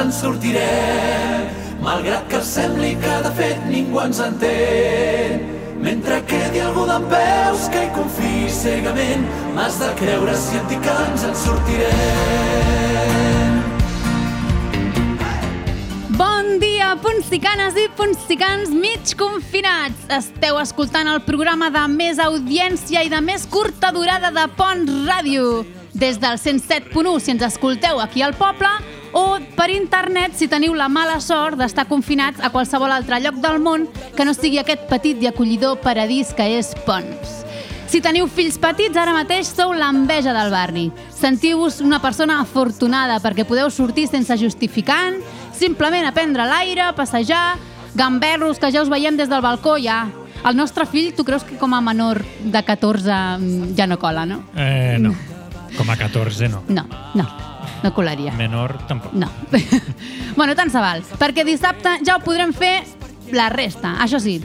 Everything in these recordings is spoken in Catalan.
en sortirem, malgrat que sembli que de fet ningú ens entén. Mentre quedi algú d'en peus que hi confiï cegament, m'has de creure si et dic que ens en sortirem. Bon dia, puntsicanes i puntsicans mig confinats. Esteu escoltant el programa de més audiència i de més curta durada de Pont Ràdio. Des del 107.1 si ens escolteu aquí al poble o per internet si teniu la mala sort d'estar confinats a qualsevol altre lloc del món que no sigui aquest petit i acollidor paradís que és Pons. Si teniu fills petits, ara mateix sou l'enveja del barri. Sentiu-vos una persona afortunada perquè podeu sortir sense justificant, simplement a prendre l'aire, passejar, gamberros, que ja us veiem des del balcó, ja. El nostre fill, tu creus que com a menor de 14 mm, ja no cola, no? Eh, no. Com a 14, no. No, no, no colaria. Menor, tampoc. No. bueno, tant se val, perquè dissabte ja ho podrem fer la resta. Això sí,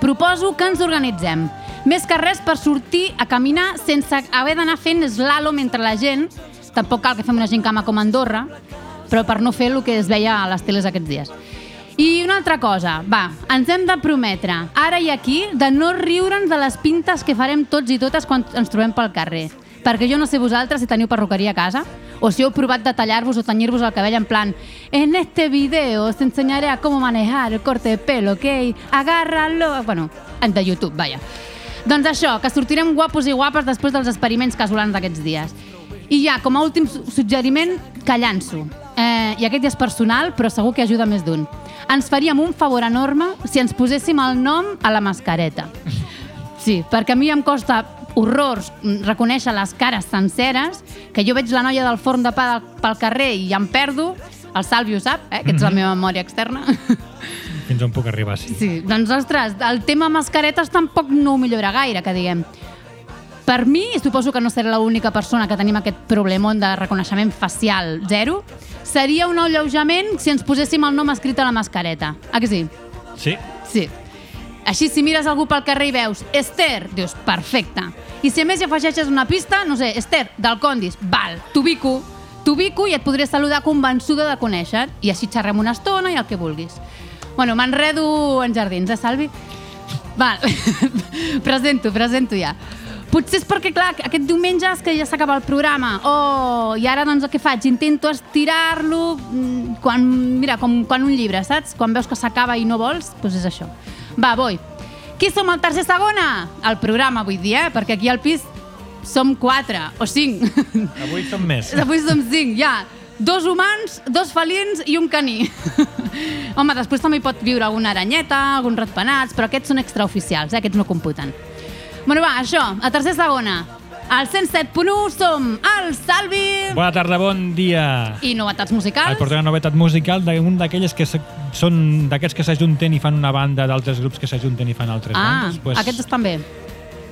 proposo que ens organitzem. Més que res per sortir a caminar sense haver d'anar fent slalom entre la gent. Tampoc cal que fem una gincama com a Andorra, però per no fer el que es veia a les teles aquests dies. I una altra cosa, va, ens hem de prometre, ara i aquí, de no riure'ns de les pintes que farem tots i totes quan ens trobem pel carrer. Perquè jo no sé vosaltres si teniu perruqueria a casa, o si heu provat de tallar-vos o tenyir-vos el cabell en plan en este video os enseñaré a cómo manejar el corte de pelo, ok? Agárralo... Bueno, de YouTube, vaja. Doncs això, que sortirem guapos i guapes després dels experiments casolans d'aquests dies. I ja, com a últim su- suggeriment, que llanço. Eh, I aquest ja és personal, però segur que ajuda més d'un. Ens faríem un favor enorme si ens poséssim el nom a la mascareta. Sí, perquè a mi em costa horrors mm, reconèixer les cares senceres, que jo veig la noia del forn de pa del, pel carrer i ja em perdo, el Salvi ho sap, eh, que ets la meva memòria externa. Fins on puc arribar, sí. Sí, doncs, ostres, el tema mascaretes tampoc no ho millora gaire, que diguem. Per mi, suposo que no seré l'única persona que tenim aquest problemon de reconeixement facial zero, seria un alleujament si ens poséssim el nom escrit a la mascareta. Ah que sí? Sí? Sí. Així, si mires algú pel carrer i veus Esther, dius, perfecte. I si a més hi afegeixes una pista, no sé, Esther, del Condis, val, t'ubico, t'ubico i et podré saludar convençuda de conèixer i així xerrem una estona i el que vulguis. Bueno, m'enredo en jardins, eh, Salvi? Val, presento, presento ja. Potser és perquè, clar, aquest diumenge és que ja s'acaba el programa. Oh, i ara, doncs, què faig? Intento estirar-lo mm, quan, mira, com quan un llibre, saps? Quan veus que s'acaba i no vols, doncs és això. Va, voy. Qui som el tercer segona? El programa, vull dir, eh? Perquè aquí al pis som quatre o cinc. Avui som més. Avui som cinc, ja. Dos humans, dos felins i un caní. Home, després també hi pot viure alguna aranyeta, alguns ratpenats, però aquests són extraoficials, eh? aquests no computen. Bueno, va, això, a tercer segona. Al 107.1 som el Salvi Bona tarda, bon dia. i novetats El musicals. portaré una novetat musical d'un d'aquelles que són d'aquests que s'ajunten i fan una banda d'altres grups que s'ajunten i fan altres Ah, bandes. Pues, aquests estan bé.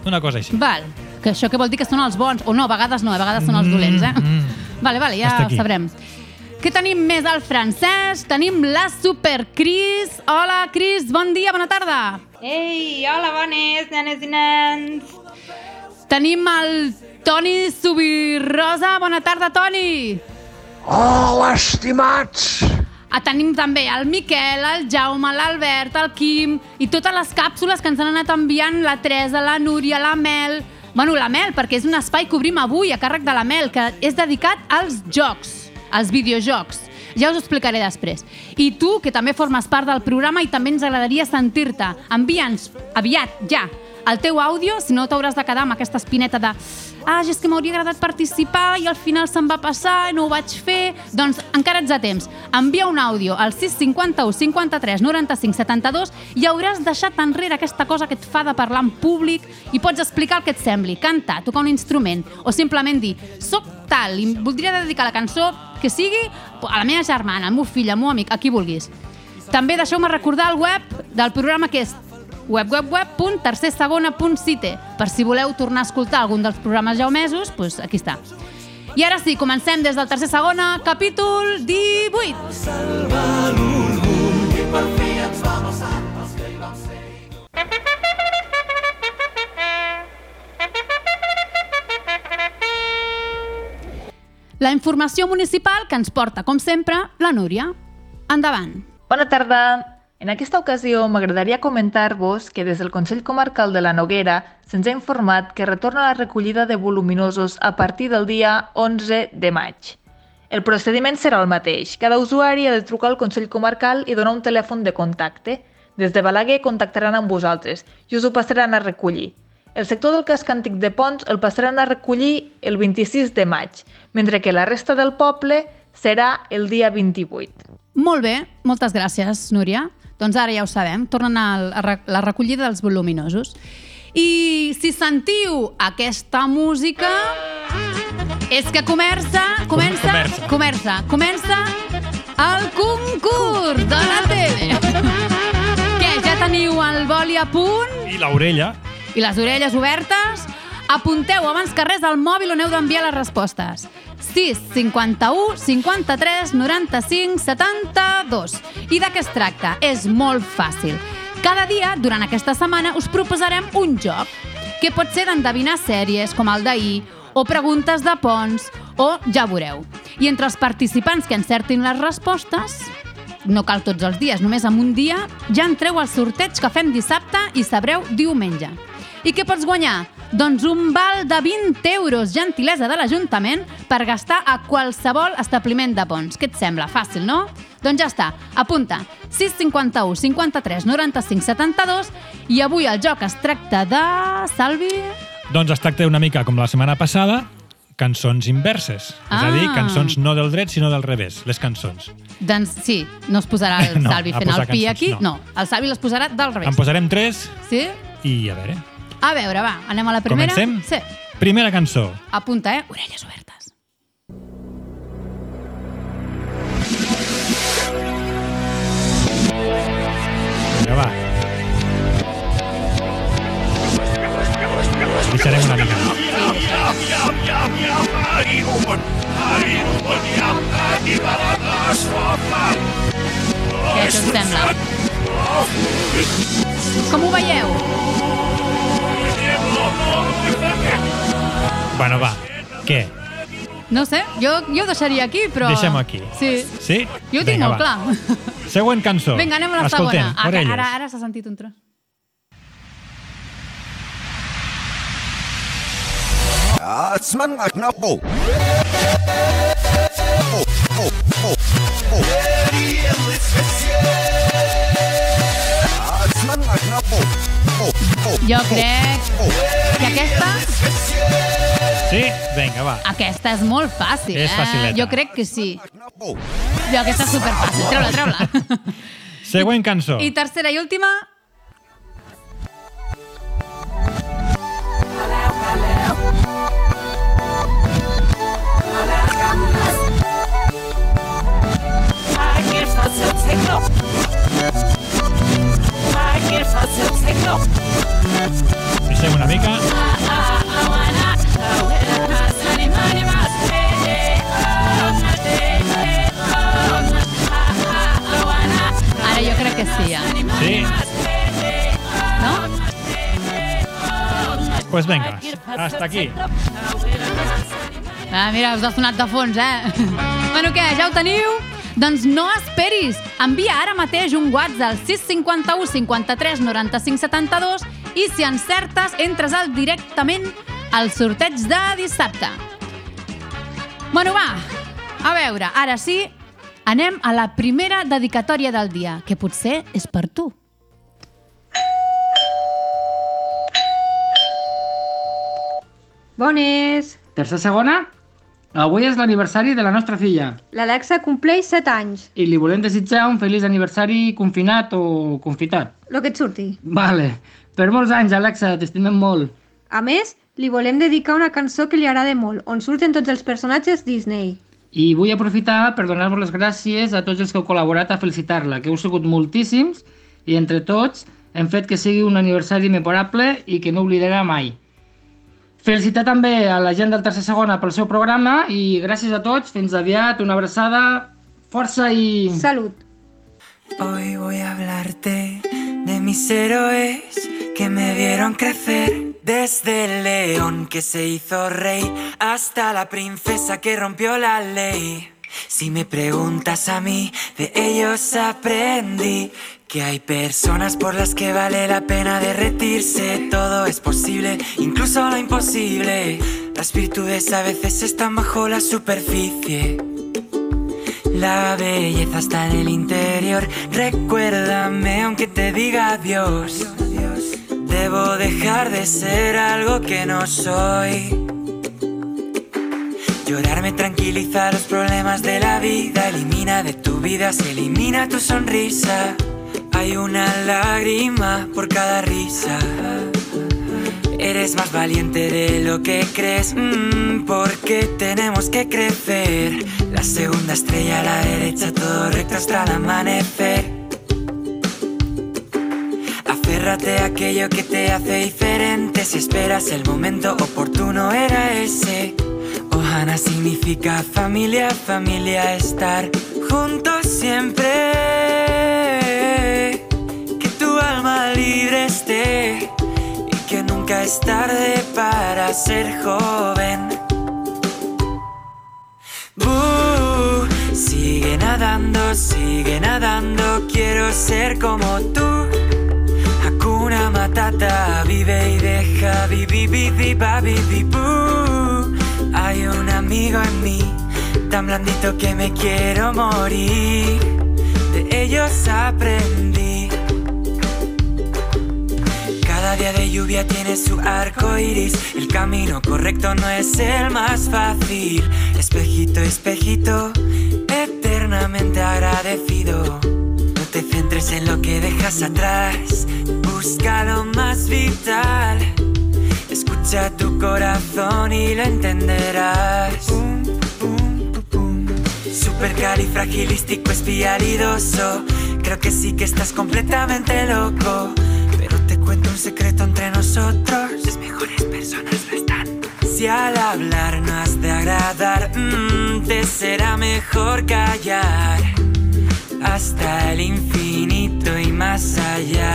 Una cosa així. Val, que això què vol dir que són els bons? O no, a vegades no, a vegades són els dolents, eh? Mm, Vale, vale, ja ho sabrem. Què tenim més al francès? Tenim la Super Cris. Hola, Cris, bon dia, bona tarda. Ei, hola, bones, nenes i nens. Tenim el Toni Subirrosa. Bona tarda, Toni. Hola, estimats! Ah, tenim també el Miquel, el Jaume, l'Albert, el Quim i totes les càpsules que ens han anat enviant la Teresa, la Núria, la Mel... Bueno, la Mel, perquè és un espai que obrim avui a càrrec de la Mel, que és dedicat als jocs, als videojocs. Ja us ho explicaré després. I tu, que també formes part del programa i també ens agradaria sentir-te, envia'ns aviat, ja, el teu àudio, si no t'hauràs de quedar amb aquesta espineta de ah, és que m'hauria agradat participar i al final se'm va passar no ho vaig fer, doncs encara ets a temps. Envia un àudio al 651 53 95 72 i hauràs deixat enrere aquesta cosa que et fa de parlar en públic i pots explicar el que et sembli, cantar, tocar un instrument o simplement dir, soc tal i voldria dedicar la cançó que sigui a la meva germana, al meu fill, al meu amic, a qui vulguis. També deixeu-me recordar el web del programa que és www.tercersegona.cite per si voleu tornar a escoltar algun dels programes ja omesos, doncs aquí està. I ara sí, comencem des del tercer segona, capítol 18. Salvar l'orgull i per fi ens vam alçar els que hi vam ser. La informació municipal que ens porta, com sempre, la Núria. Endavant. Bona tarda. En aquesta ocasió m'agradaria comentar-vos que des del Consell Comarcal de la Noguera se'ns ha informat que retorna la recollida de voluminosos a partir del dia 11 de maig. El procediment serà el mateix. Cada usuari ha de trucar al Consell Comarcal i donar un telèfon de contacte. Des de Balaguer contactaran amb vosaltres i us ho passaran a recollir. El sector del casc antic de Pons el passaran a recollir el 26 de maig, mentre que la resta del poble serà el dia 28. Molt bé, moltes gràcies, Núria. Doncs ara ja ho sabem, tornen a la recollida dels voluminosos. I si sentiu aquesta música, és que comença, comença, comença. comença, comença el concurs de la tele. Què, ja teniu el boli a punt I l'orella. i les orelles obertes? Apunteu abans que res al mòbil on heu d'enviar les respostes. 6 51 53 95 72. I de què es tracta? És molt fàcil. Cada dia, durant aquesta setmana, us proposarem un joc que pot ser d'endevinar sèries, com el d'ahir, o preguntes de ponts, o ja veureu. I entre els participants que encertin les respostes, no cal tots els dies, només amb un dia, ja entreu al sorteig que fem dissabte i sabreu diumenge. I què pots guanyar? Doncs un val de 20 euros, gentilesa de l'Ajuntament, per gastar a qualsevol establiment de ponts. Què et sembla? Fàcil, no? Doncs ja està, apunta. 651 53 95 72 i avui el joc es tracta de... Salvi? Doncs es tracta una mica com la setmana passada, cançons inverses. És a dir, Ah. cançons no del dret, sinó del revés, les cançons. Doncs sí, no es posarà el No, Salvi fent el pi cançons, aquí. no. No, el Salvi les posarà del revés. En posarem tres Sí? i a veure. A veure, va, anem a la primera. Comencem? Sí. Primera cançó. Apunta, eh? Orelles obertes. Vinga, va. Deixarem una mica. Què us sembla? Com ho veieu? Bueno, va. Què? No sé, jo, jo ho deixaria aquí, però... Deixem aquí. Sí. Sí? Jo ho tinc Vinga, molt va. clar. Següent cançó. Vinga, anem a la Escoltem, segona. Ara, orelles. ara, ara s'ha sentit un tros. Atsman aknapo. Atsman aknapo. Jo crec que aquesta, Sí? Vinga, va. aquesta és molt fàcil, És eh? facileta. Jo crec que sí. Jo aquesta és superfàcil. Treu-la, treu-la. Següent cançó. I tercera i última... Deixem una mica. Ara jo crec que sí, ja. Sí? No? Pues vinga, hasta aquí. Ah, mira, us ha sonat de fons, eh? bueno, què, ja ho teniu? Doncs no esperis! Envia ara mateix un WhatsApp al 651 53 95 72 i si encertes, entres al directament al sorteig de dissabte. Bueno, va, a veure, ara sí, anem a la primera dedicatòria del dia, que potser és per tu. Bones! Tercera segona, avui és l'aniversari de la nostra filla L'Alexa compleix 7 anys. i li volem desitjar un feliç aniversari confinat o confitat. Lo que et surti. Vale, per molts anys, Alexa, t'estimem molt. A més, li volem dedicar una cançó que li agrada molt, on surten tots els personatges Disney. I vull aprofitar per donar-vos les gràcies a tots els que heu col·laborat a felicitar-la, que heu sigut moltíssims i entre tots hem fet que sigui un aniversari memorable i que no oblidarà mai. Felicitar també a la gent del Tercer Segona pel seu programa i gràcies a tots, fins aviat, una abraçada, força i... Salut! Hoy voy a hablarte de mis héroes que me vieron crecer Desde el león que se hizo rey hasta la princesa que rompió la ley. Si me preguntas a mí, de ellos aprendí que hay personas por las que vale la pena derretirse. Todo es posible, incluso lo imposible. Las virtudes a veces están bajo la superficie. La belleza está en el interior. Recuérdame aunque te diga adiós. Debo dejar de ser algo que no soy. Llorar me tranquiliza los problemas de la vida. Elimina de tu vida, se elimina tu sonrisa. Hay una lágrima por cada risa. Eres más valiente de lo que crees, mm, porque tenemos que crecer. La segunda estrella a la derecha, todo recto hasta el amanecer. Aférrate a aquello que te hace diferente. Si esperas el momento oportuno, era ese. Ohana significa familia, familia, estar juntos siempre. Libre esté y que nunca es tarde para ser joven. Bú, sigue nadando, sigue nadando, quiero ser como tú. Hakuna Matata, vive y deja, vivi, vivi, babi. Hay un amigo en mí, tan blandito que me quiero morir. De ellos aprendí. Día de lluvia tiene su arco iris. El camino correcto no es el más fácil. Espejito, espejito, eternamente agradecido. No te centres en lo que dejas atrás. Busca lo más vital. Escucha tu corazón y lo entenderás. Supercalifragilístico espialidoso. Creo que sí que estás completamente loco. Cuento un secreto entre nosotros. Las mejores personas lo están. Si al hablar no has de agradar, mm, te será mejor callar. Hasta el infinito y más allá.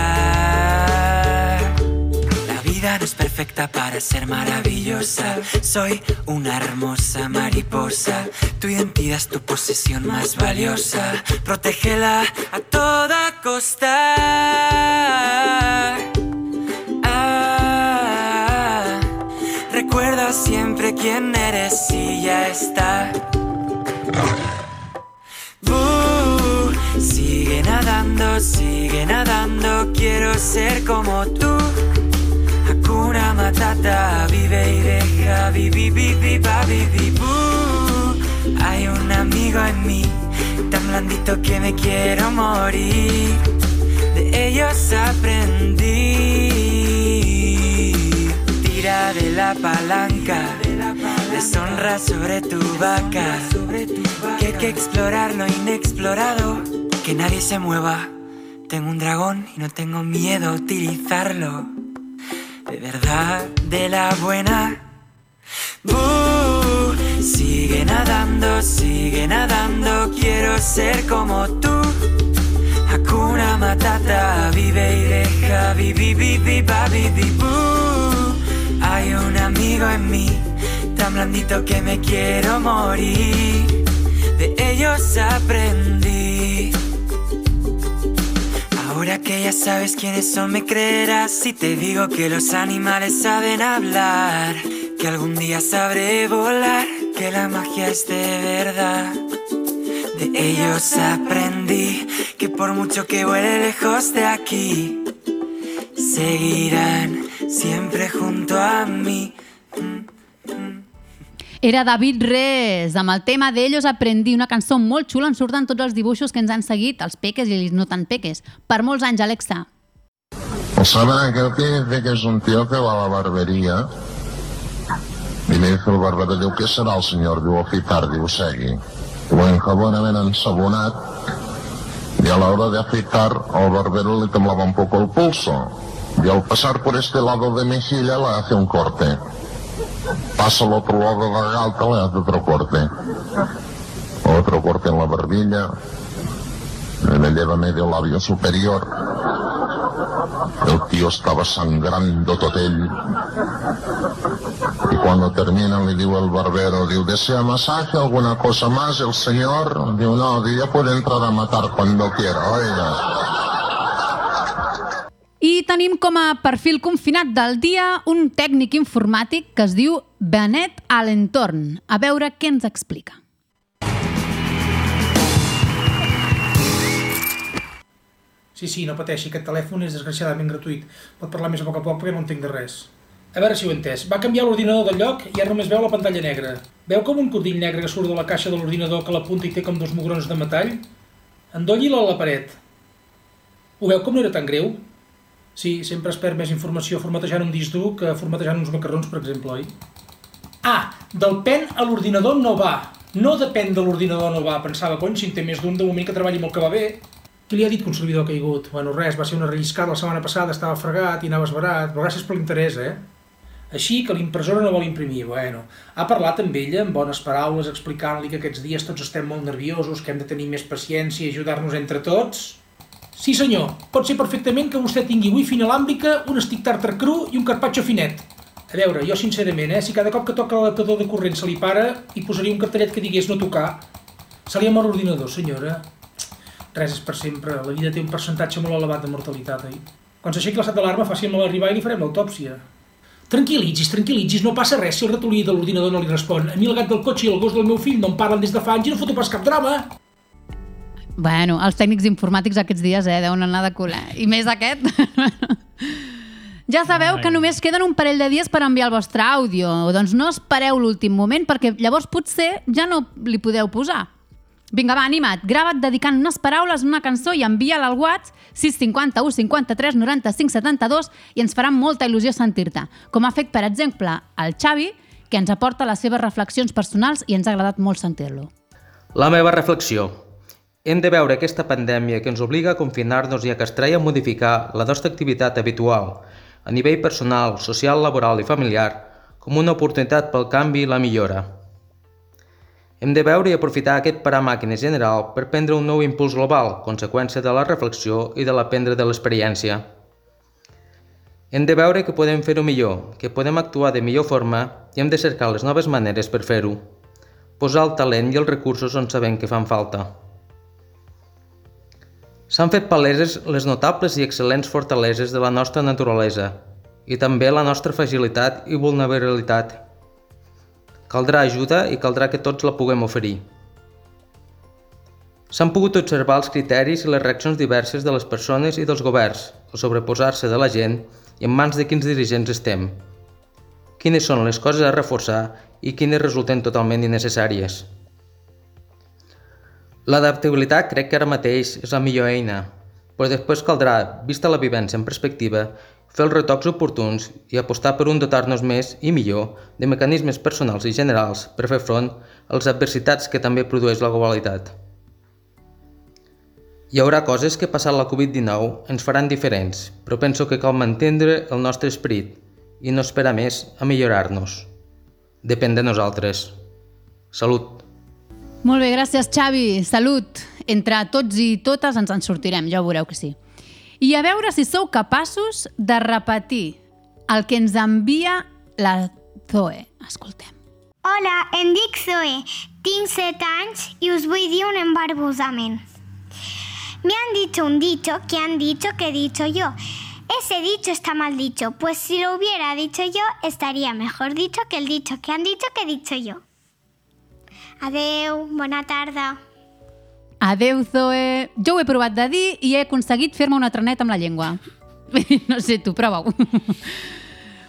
La vida no es perfecta para ser maravillosa. Soy una hermosa mariposa. Tu identidad es tu posesión más valiosa. Protégela a toda costa. Siempre quién eres y ya está. Bú, sigue nadando, sigue nadando, quiero ser como tú. Hakuna Matata, vive y deja, vivi, vivi, bú. Hay un amigo en mí, tan blandito que me quiero morir. De ellos aprendí. De la palanca, deshonra sobre tu vaca. Que hay que explorar lo inexplorado, que nadie se mueva. Tengo un dragón y no tengo miedo a utilizarlo. De verdad, de la buena. Bú, sigue nadando, sigue nadando, quiero ser como tú. Hakuna Matata, vive y deja, vivi, vivi, babi, bi, bú. Hay un amigo en mí, tan blandito que me quiero morir. De ellos aprendí. Ahora que ya sabes quiénes son, me creerás si te digo que los animales saben hablar, que algún día sabré volar, que la magia es de verdad. De ellos aprendí que por mucho que vuele lejos de aquí, seguirán siempre junto a mí. Era David Res, amb el tema d'ells aprendí una cançó molt xula on surten tots els dibuixos que ens han seguit, els peques i els no tan peques. Per molts anys, Alexa. Pues saben aquel que dice que es un tío que va a la barbería y le dice el barbero, diu, què serà el senyor? Diu, afitar, diu, segui. Lo enjabona ben ensabonat y a la hora de afitar al barbero le temblaba un poco el pulso y al pasar por este lado de mejilla le hace un corte. Pasa al otro lado de la galta, le hace otro corte. Otro corte en la barbilla, le lleva medio labio superior El tío estaba sangrando tot ell. Y cuando termina le digo al barbero, digo, ¿desea masaje alguna cosa más? El señor, digo, no, digo, ya puede entrar a matar cuando quiera, oiga. I tenim com a perfil confinat del dia un tècnic informàtic que es diu Benet Alentorn. A veure què ens explica. Sí, sí, no pateixi, aquest telèfon és desgraciadament gratuït. Pot parlar més a poc a poc perquè no entenc de res. A veure si ho he entès. Va canviar l'ordinador de lloc i ara només veu la pantalla negra. Veu com un cordill negre que surt de la caixa de l'ordinador que la punta hi té com dos mugrons de metall? Endolli-la a la paret. Ho veu com no era tan greu? Sí, sempre es perd més informació formatejant un disc dur que formatejant uns macarrons, per exemple, oi? Ah, del pen a l'ordinador no va. No depèn de l'ordinador no va. Pensava, cony, si en té més d'un, de moment que treballi molt que va bé. Qui li ha dit que un servidor ha caigut? Bueno, res, va ser una relliscada la setmana passada, estava fregat i anava esbarat, però gràcies per l'interès, eh? Així que l'impressora no vol imprimir, bueno. Ha parlat amb ella amb bones paraules, explicant-li que aquests dies tots estem molt nerviosos, que hem de tenir més paciència i ajudar-nos entre tots? Sí senyor, pot ser perfectament que vostè tingui wifi inalàmbrica, un stick tartar cru i un carpaccio finet. A veure, jo sincerament, eh, si cada cop que toca l'adaptador de corrent se li para, hi posaria un cartellet que digués no tocar. Se li ama l'ordinador, senyora. Res és per sempre, la vida té un percentatge molt elevat de mortalitat, oi? Quan s'aixequi l'estat d'alarma, faci-me l'arribar i li farem l'autòpsia. Tranquil·litzis, tranquil·litzis, no passa res si el ratolí de l'ordinador no li respon. A mi el gat del cotxe i el gos del meu fill no em parlen des de fa anys i no foto pas cap drama. Bueno, els tècnics informàtics aquests dies eh, deuen anar de cul, eh? I més aquest. ja sabeu que només queden un parell de dies per enviar el vostre àudio. Doncs no espereu l'últim moment perquè llavors potser ja no li podeu posar. Vinga, va, anima't, grava't dedicant unes paraules una cançó i envia-la al WhatsApp 651 53 95 72 i ens farà molta il·lusió sentir-te. Com ha fet, per exemple, el Xavi, que ens aporta les seves reflexions personals i ens ha agradat molt sentir-lo. La meva reflexió. Hem de veure aquesta pandèmia que ens obliga a confinar-nos i a castrar i a modificar la nostra activitat habitual, a nivell personal, social, laboral i familiar, com una oportunitat pel canvi i la millora. Hem de veure i aprofitar aquest paramàquines general per prendre un nou impuls global, conseqüència de la reflexió i de l'aprendre de l'experiència. Hem de veure que podem fer-ho millor, que podem actuar de millor forma i hem de cercar les noves maneres per fer-ho. Posar el talent i els recursos on sabem que fan falta. S'han fet paleses les notables i excel·lents fortaleses de la nostra naturalesa i també la nostra fragilitat i vulnerabilitat. Caldrà ajuda i caldrà que tots la puguem oferir. S'han pogut observar els criteris i les reaccions diverses de les persones i dels governs al sobreposar-se de la gent i en mans de quins dirigents estem. Quines són les coses a reforçar i quines resulten totalment innecessàries. L'adaptabilitat crec que ara mateix és la millor eina, però després caldrà, vista la vivència en perspectiva, fer els retocs oportuns i apostar per un dotar-nos més i millor de mecanismes personals i generals per fer front a les adversitats que també produeix la globalitat. Hi haurà coses que passant la Covid-19 ens faran diferents, però penso que cal mantenir el nostre esperit i no esperar més a millorar-nos. Depèn de nosaltres. Salut! Molt bé, gràcies Xavi. Salut. Entre tots i totes ens en sortirem, ja veureu que sí. I a veure si sou capaços de repetir el que ens envia la Zoe. Escoltem. Hola, em dic Zoe, tinc 7 anys i us vull dir un embarbusament. Me han dicho un dicho que han dicho que he dicho yo. Ese dicho está mal dicho, pues si lo hubiera dicho yo, estaría mejor dicho que el dicho que han dicho que he dicho yo. Adeu, bona tarda. Adeu, Zoe. Jo ho he provat de dir i he aconseguit fer-me una trenet amb la llengua. No sé, tu, prova-ho.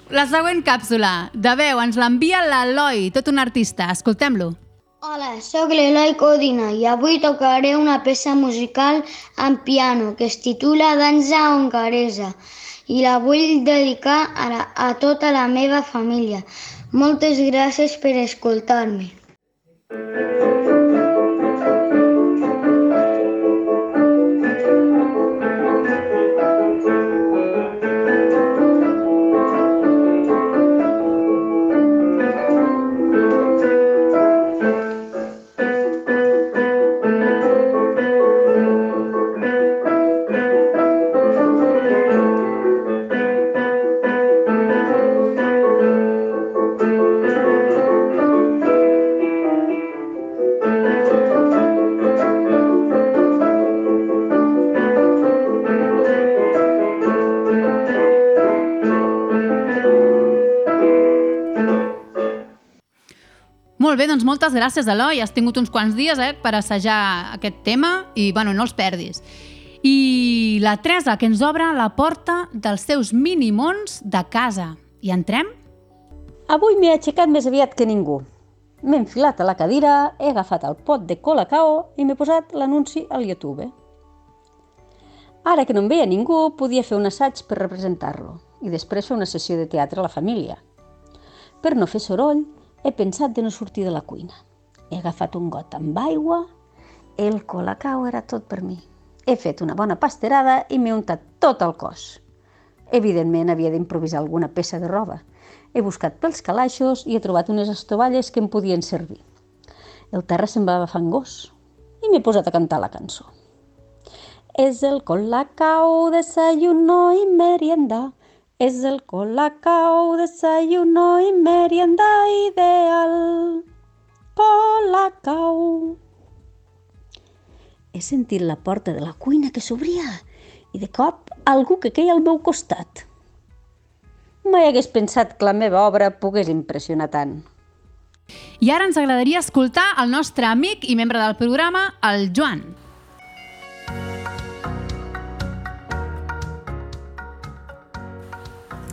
La següent càpsula de veu ens l'envia l'Eloi, tot un artista. Escoltem-lo. Hola, sóc l'Eloi Codina i avui tocaré una peça musical en piano que es titula Danza hongaresa i la vull dedicar a, la, a tota la meva família. Moltes gràcies per escoltar-me. Thank you. Molt bé, doncs moltes gràcies, Eloi. Has tingut uns quants dies eh, per assajar aquest tema i, bueno, no els perdis. I la Teresa, que ens obre la porta dels seus minimons de casa. I entrem? Avui m'he aixecat més aviat que ningú. M'he enfilat a la cadira, he agafat el pot de Colacao i m'he posat l'anunci al YouTube. Ara que no em veia ningú, podia fer un assaig per representar-lo i després fer una sessió de teatre a la família. Per no fer soroll, he pensat de no sortir de la cuina. He agafat un got amb aigua, el colacao era tot per mi. He fet una bona pasterada i m'he untat tot el cos. Evidentment havia d'improvisar alguna peça de roba. He buscat pels calaixos i he trobat unes estovalles que em podien servir. El terra semblava fangós i m'he posat a cantar la cançó. Es el colacao, desayuno y merienda. Es el colacao, desayuno y merienda ideal. Colacao. He sentit la porta de la cuina que s'obria i de cop algú que queia al meu costat. Mai hagués pensat que la meva obra pogués impressionar tant. I ara ens agradaria escoltar el nostre amic i membre del programa, el Joan.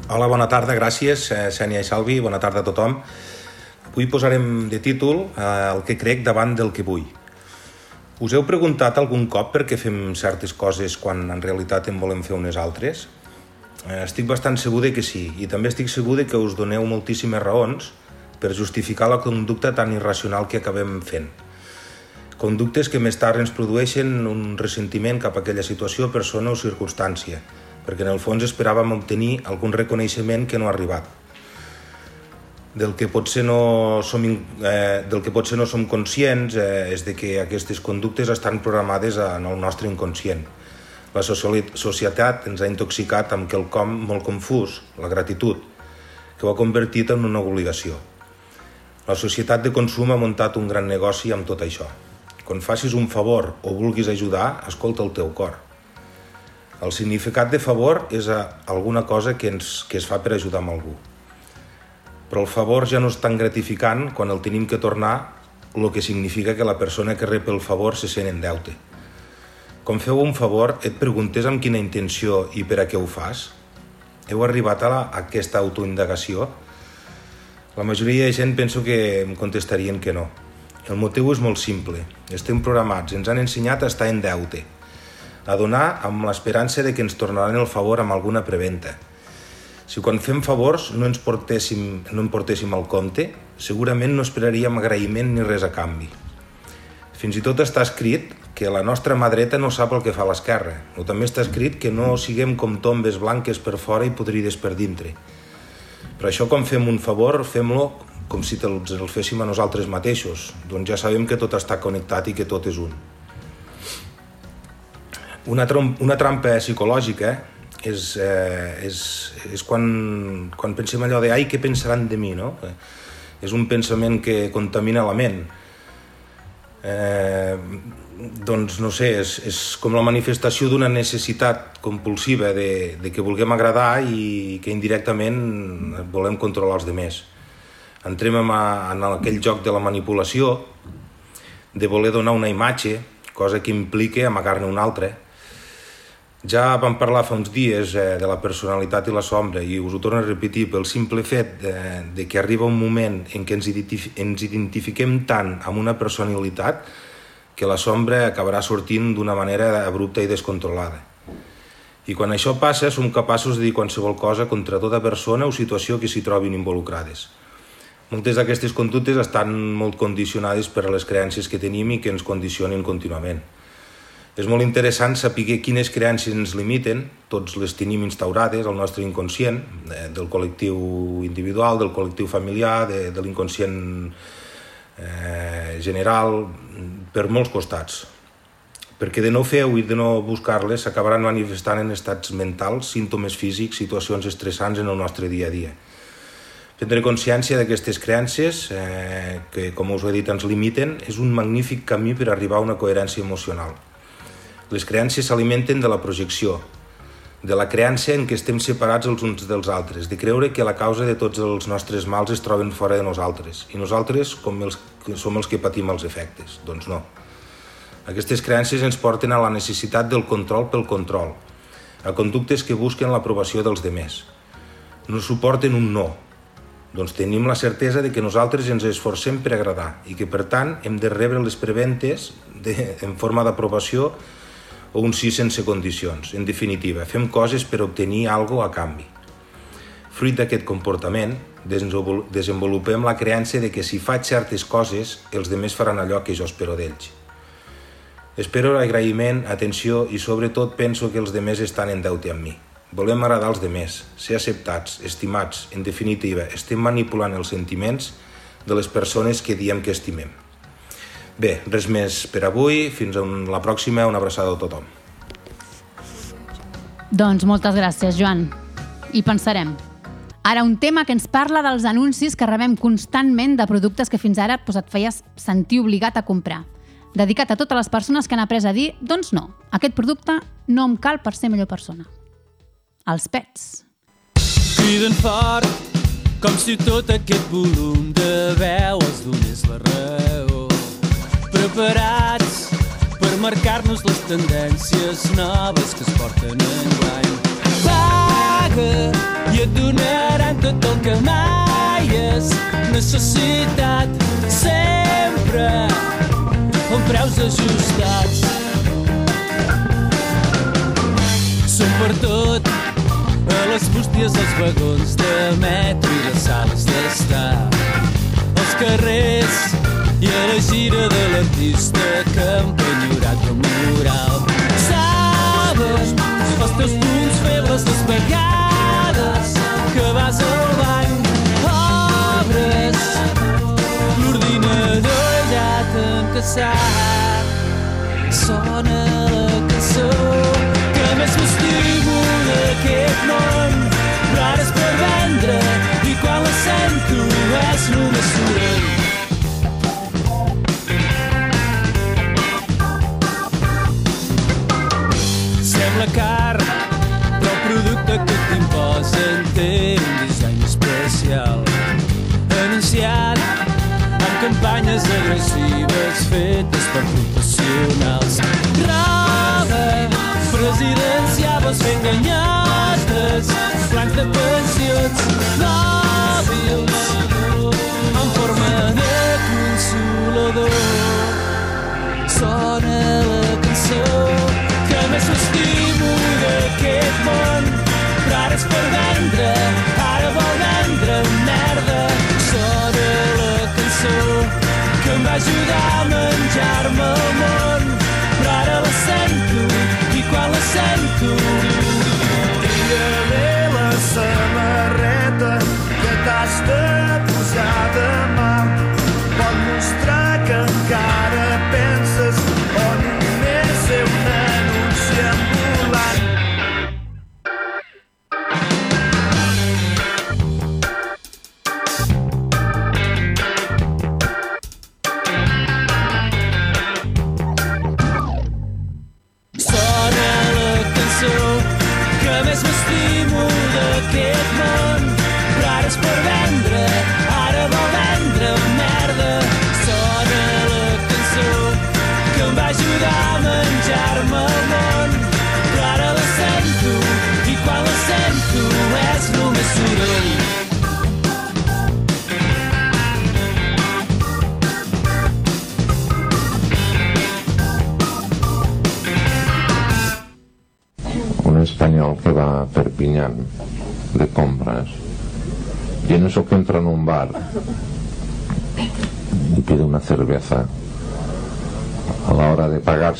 Hola, bona tarda, gràcies, eh, Sènia i Salvi, bona tarda a tothom. Avui posarem de títol eh, el que crec davant del que vull. Us heu preguntat algun cop per què fem certes coses quan en realitat en volem fer unes altres? Eh, estic bastant segur de que sí, i també estic segur de que us doneu moltíssimes raons per justificar la conducta tan irracional que acabem fent. Conductes que més tard ens produeixen un ressentiment cap a aquella situació, persona o circumstància, perquè en el fons esperàvem obtenir algun reconeixement que no ha arribat. Del que potser no som, eh, del que potser no som conscients eh, és de que aquestes conductes estan programades en el nostre inconscient. La societat ens ha intoxicat amb quelcom molt confús, la gratitud, que ho ha convertit en una obligació. La societat de consum ha muntat un gran negoci amb tot això. Quan facis un favor o vulguis ajudar, escolta el teu cor. El significat de favor és alguna cosa que, ens, que es fa per ajudar amb algú. Però el favor ja no és tan gratificant quan el tenim que tornar, el que significa que la persona que rep el favor se sent en deute. Quan feu un favor, et preguntes amb quina intenció i per a què ho fas? Heu arribat a, la, a aquesta autoindagació? La majoria de gent penso que em contestarien que no. El motiu és molt simple. Estem programats, ens han ensenyat a estar en deute, a donar amb l'esperança de que ens tornaran el favor amb alguna preventa. Si quan fem favors no ens portéssim, no en portéssim al compte, segurament no esperaríem agraïment ni res a canvi. Fins i tot està escrit que la nostra mà dreta no sap el que fa l'esquerra, o també està escrit que no siguem com tombes blanques per fora i podrides per dintre. Per això, quan fem un favor, fem-lo com si els el féssim a nosaltres mateixos, doncs ja sabem que tot està connectat i que tot és un. Una, una trampa psicològica és, eh, és, és quan, quan pensem allò de ai, què pensaran de mi, no? És un pensament que contamina la ment. Eh, doncs no sé, és, és com la manifestació d'una necessitat compulsiva de, de que vulguem agradar i que indirectament volem controlar els demés. Entrem en, en aquell joc de la manipulació, de voler donar una imatge, cosa que implica amagar-ne una altra, ja vam parlar fa uns dies eh, de la personalitat i la sombra i us ho torno a repetir pel simple fet de, de que arriba un moment en què ens, identif ens identifiquem tant amb una personalitat que la sombra acabarà sortint d'una manera abrupta i descontrolada. I quan això passa som capaços de dir qualsevol cosa contra tota persona o situació que s'hi trobin involucrades. Moltes d'aquestes conductes estan molt condicionades per les creences que tenim i que ens condicionen contínuament. És molt interessant saber quines creences ens limiten, tots les tenim instaurades al nostre inconscient, eh, del col·lectiu individual, del col·lectiu familiar, de, de l'inconscient eh, general, per molts costats. Perquè de no fer-ho i de no buscar-les s'acabaran manifestant en estats mentals, símptomes físics, situacions estressants en el nostre dia a dia. Prendre consciència d'aquestes creences, eh, que com us he dit ens limiten, és un magnífic camí per arribar a una coherència emocional. Les creences s'alimenten de la projecció, de la creança en què estem separats els uns dels altres, de creure que la causa de tots els nostres mals es troben fora de nosaltres, i nosaltres com els, som els que patim els efectes. Doncs no. Aquestes creences ens porten a la necessitat del control pel control, a conductes que busquen l'aprovació dels demés. No suporten un no, doncs tenim la certesa de que nosaltres ens esforcem per agradar i que, per tant, hem de rebre les preventes de, en forma d'aprovació o un sí sense condicions. En definitiva, fem coses per obtenir algo a canvi. Fruit d'aquest comportament, desenvolupem la creença de que si faig certes coses, els demés faran allò que jo espero d'ells. Espero agraïment, atenció i sobretot penso que els demés estan en deute amb mi. Volem agradar als demés, ser acceptats, estimats, en definitiva, estem manipulant els sentiments de les persones que diem que estimem. Bé, res més per avui, fins a la pròxima, una abraçada a tothom. Doncs moltes gràcies, Joan. I pensarem. Ara, un tema que ens parla dels anuncis que rebem constantment de productes que fins ara pues, et feies sentir obligat a comprar dedicat a totes les persones que han après a dir doncs no, aquest producte no em cal per ser millor persona. Els pets. Criden fort, com si tot aquest volum de veu els donés la raó. Preparats per marcar-nos les tendències noves que es porten en guany. Paga i et donaran tot el que mai has necessitat sempre amb preus ajustats. Som per tot, a les bústies, als vagons de metro i les sales d'estar. Als carrers i a la gira de l'artista que ha empenyorat el mural. Saben els teus punts febles les vegades que vas al bany. Obres l'ordinador ja t'han caçat. Sona la cançó que més m'estimo d'aquest món. Però ara és per vendre i quan la sento és només soroll. Sembla car, però el producte que t'imposen té un disseny especial. Anunciat amb campanyes agressives fetes per professionals. Roba presidenciables ben ganyates, plans de pensions mòbils menjar-me el món,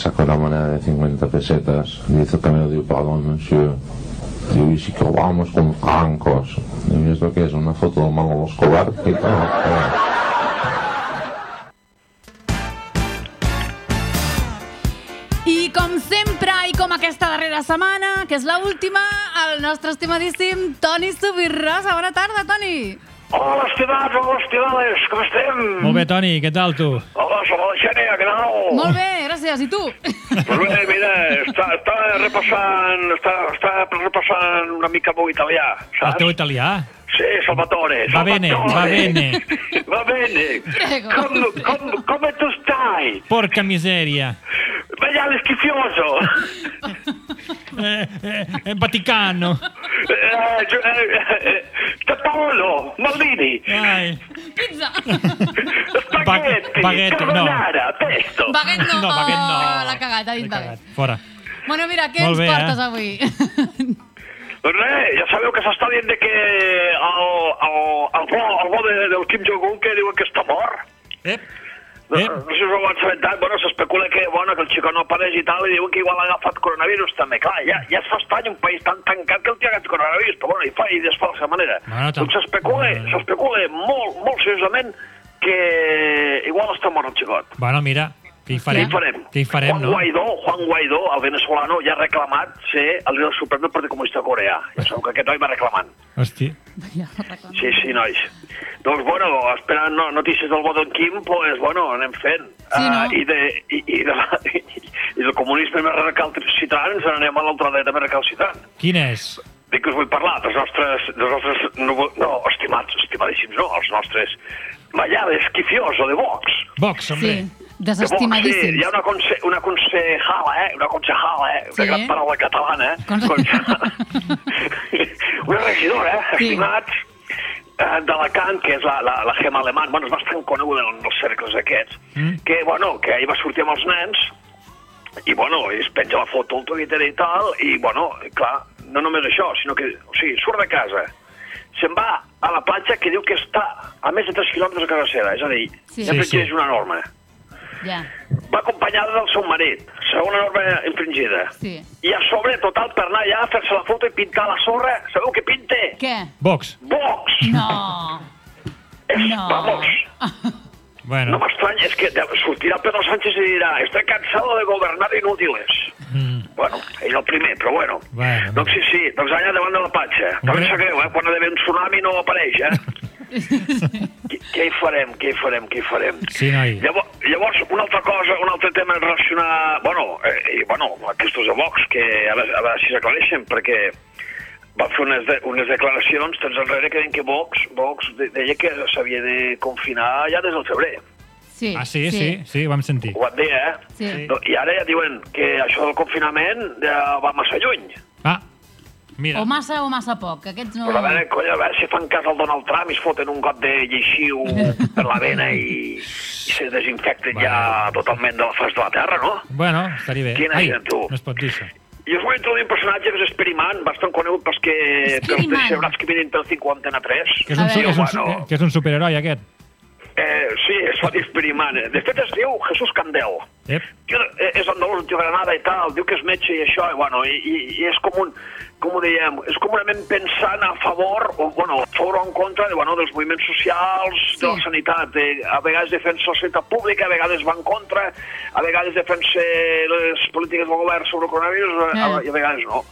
saca una moneda de 50 pesetas y dice también digo perdón monsieur digo y si que vamos con francos y es lo que es una foto de Manolo Escobar y tal, I com sempre, i com aquesta darrera setmana, que és la última, el nostre estimadíssim Toni Subirrosa. Bona tarda, Toni! Hola, estimats, hola, estimades, com estem? Molt bé, Toni, què tal tu? Hola, som a la Xènia, què tal? Molt bé, gràcies. I tu? Pues bé, mira, està, està repassant, està, està repassant una mica el meu italià, El saps? teu italià? Sí, Salvatore. Va bene, Salvatore. va bene. Va bene. Prego. Com, com, come tu stai? Porca miseria. Maiale schifioso. Eh, eh, eh, Vaticano. Eh, eh, eh, eh, Paolo, Maldini. Ai. Pizza. Spaghetti, baguette, no. pesto. Baguette no. No, baguette no. Oh, L'ha cagat, ha dit baguette. Fora. Bueno, mira, què Molt ens bé, portes eh? avui? Doncs res, ja sabeu que s'està dient de que el, el, el, bo, el bo de, del Kim Jong-un que diuen que està mort. Ep. No, no sé si ho heu assabentat, bueno, s'especula que, bueno, que el xicó no apareix i tal, i diuen que igual ha agafat coronavirus també. Clar, ja, ja es fa estrany un país tan tancat que el tio ha agafat coronavirus, però bueno, i fa i desfalsa manera. Bueno, tam- doncs s'especula, s'especula molt, molt seriosament que igual està mort el xicot. Bueno, mira, què hi farem? Què hi farem? Què hi farem, Juan no? Guaidó, Juan Guaidó, el venezolano, ja ha reclamat ser el líder suprem del Partit Comunista Coreà. Ja sabeu que aquest noi va reclamant. Hosti. Sí, sí, nois. Doncs, bueno, esperant no, notícies del bo d'en Kim, pues, bueno, anem fent. Sí, no? Ah, I, de, i, i, de la, i, i del comunisme més recalcitrant ens n'anem a l'altra dreta més recalcitrant. Quin és? Dic que us vull parlar dels nostres, dels nostres no, no, estimats, estimadíssims, no, els nostres mallades quifioso de Vox. Vox, hombre. Sí, desestimadíssims. Sí, hi ha una, conse una concejala, eh? Una concejala, eh? Sí. Una gran paraula catalana, eh? Conse- Concejala. una regidora, eh? Sí. Estimats, eh, d'Alacant, que és la, la, la Gemma Alemán, bueno, és bastant coneguda en els cercles aquests, Mm. que, bueno, que ahir va sortir amb els nens, i, bueno, es penja la foto al Twitter i tal, i, bueno, clar, no només això, sinó que, o sigui, surt de casa, se'n va a la platja que diu que està a més de 3 quilòmetres de casa seva, és a dir, Sí. ja Sí, sí. una norma. Ja, Va acompanyada del seu marit, segona norma infringida. sí. I a sobre, total, per anar allà a fer-se la foto i pintar la sorra, sabeu què pinte? Què? Vox. Vox! No. És, No. Vamos, Bueno. no m'estranya, és que sortirà Pedro Sánchez i dirà estoy cansado de gobernar inútiles. Mm. Bueno, ell el primer, però bueno. Bueno, Doncs sí, sí, doncs allà davant de la platja. També sap greu, eh? Quan ha d'haver un tsunami no apareix, eh? Què, hi farem, què hi farem, què hi farem? Sí, noi. Llavors, llavors, una altra cosa, un altre tema relacionat... Bueno, eh, i, bueno aquests de Vox, que a veure, a veure si s'aclareixen, perquè va fer unes, de, unes declaracions temps enrere que deien que Vox, Vox de, deia que s'havia de confinar ja des del febrer. Sí, Ah, sí, sí, sí, ho vam sentir. Ho van dir, eh? Sí. I ara ja diuen que això del confinament ja va massa lluny. Ah, mira. O massa o massa poc, que aquests no... Però a veure, conya, a veure si fan cas al Donald Trump i es foten un got de lleixiu per la vena i, i se desinfecten ja totalment de la faç de la Terra, no? Bueno, estaria bé. Quina Ai, gent, tu? no es pot dir això. I us vull introduir un personatge que és Experiment, bastant conegut pels que pels decebrats que venen pel 5 Antena 3. Que és un, A su- veure. és un, su- Bueno. que és un superheroi, aquest. Eh, sí, es fa dir Experiment. De fet, es diu Jesús Candel. Ep. Tio, eh, és andalús, un tio Granada i tal, diu que és metge i això, i, bueno, i, i, i és com un, com ho diem, és comunament pensant a favor, o, bueno, a favor o en contra de, bueno, dels moviments socials, de la sanitat. De, a vegades defensa la sanitat pública, a vegades va en contra, a vegades defensa les polítiques del govern sobre el coronavirus, a, Eh. i a vegades no.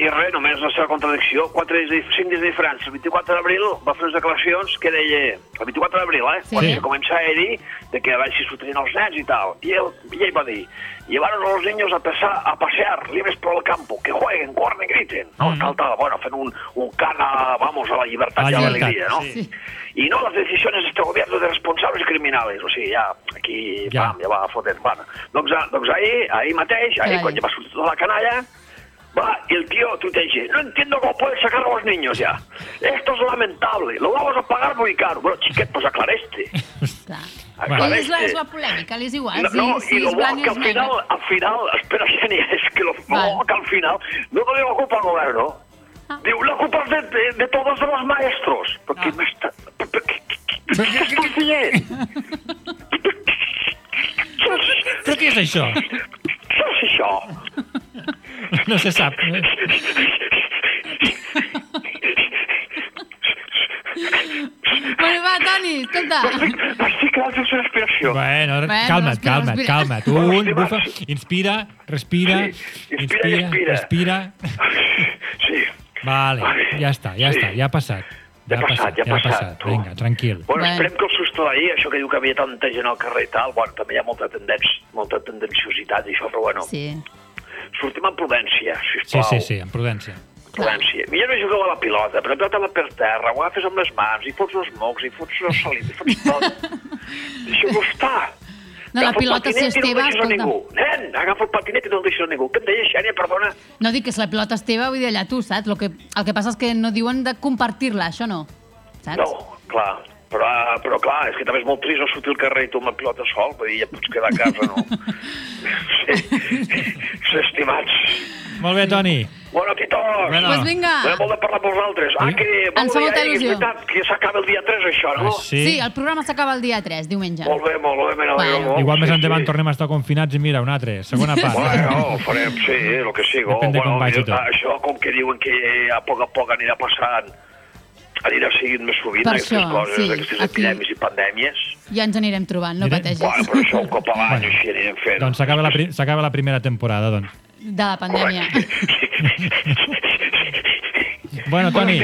I res, només la seva contradicció. Quatre dies, de- cinc dies de diferència. El 24 d'abril va fer unes declaracions que deia... El 24 d'abril, eh? Sí. Quan se comença a dir de que a veure si sortirien els nens i tal. I ell, i ell va dir, llevaron a los niños a, pesar, a pasear libres por el campo, que jueguen, corren, griten. No, tal, tal, bueno, fent un, un cana, vamos, a la llibertat A i a la no? sí. Y no las decisiones de este gobierno de responsables criminales. O sigui, ja, aquí, Ja. pam, ja va fotent. Bueno, doncs, doncs ahir, ahir mateix, ahir, Carai. quan ja va sortir tota la canalla, va, y el tío tuiteja, no entiendo cómo puedes sacar a los niños ya. Esto es lamentable, lo vamos a pagar muy caro. Bueno, chiquet, pues aclareste. Clar. Bueno. És la, és la polèmica, és igual. No, si, no, és blanc bueno i que és al final, al final, espera, Xenia, es que lo, bueno que al final no te la culpa al gobierno. Ah. Diu, la culpa es de, de, de todos los maestros. Porque me está... ¿Qué, qué, qué, qué estás dient? Però què és això? Què és això? No se sap. Bueno, va, Toni, escolta. Estic clar, és una. Bueno, Bueno, calma't, respira, calma't, respira. calma't. Un, bufa, inspira, respira, Sí, inspira i inspira, respira. Sí. Vale, Vale. ja està, ja Sí. està, ja ha passat. Ja ha passat, ja ha passat, tu. Vinga, tranquil. Bueno, esperem que el susto d'ahir, això que diu que havia tanta gent al carrer i tal, bueno, també hi ha molta, tendència, molta tendenciositat i això, però bueno, Sí. sortim amb prudència, Sí, sisplau. sí, sí, amb prudència. Prudència. Millor no jugueu a la pilota, però la pilota va per terra, ho agafes amb les mans, i fots els mocs, i fots la saliva, i fots tot. Deixeu-ho estar. No, la el pilota, si és no el teva, a escolta. ningú. Nen, agafa el patinet i no el deixes a ningú. Què em deies, Xènia, perdona? No dic que si la pilota és teva, vull dir allà tu, saps? Lo que, el que passa és que no diuen de compartir-la, això no. Saps? No, clar. Però, ah, però clar, és que també és molt trist no sortir al carrer i tu amb la pilota sol, vull dir, ja pots quedar a casa, no? sí. sí, estimats. Molt bé, Toni. Bueno, titos. Bueno. Pues vinga. M'he molt de parlar amb vosaltres. Ah, que Ens fa molta il·lusió. És veritat que s'acaba el dia 3, això, no? Sí. Sí, el programa s'acaba el dia 3, diumenge. Molt bé, molt bé, me n'alegro molt. Igual més sí, endavant sí. tornem a estar confinats i mira, un altre, segona part. Bueno, ho farem, sí, el que sigui. Depèn de com bueno, vagi tot. Això, com que diuen que a poc a poc anirà passant, anirà seguint més sovint Per aquestes això, coses, sí, aquestes aquí. epidèmies i pandèmies. Ja ens anirem trobant, no pateixis. Bueno, però això un cop a l'any, així anirem fent. Doncs s'acaba la, pri s'acaba la primera temporada, doncs. De la pandèmia. Bueno, Toni,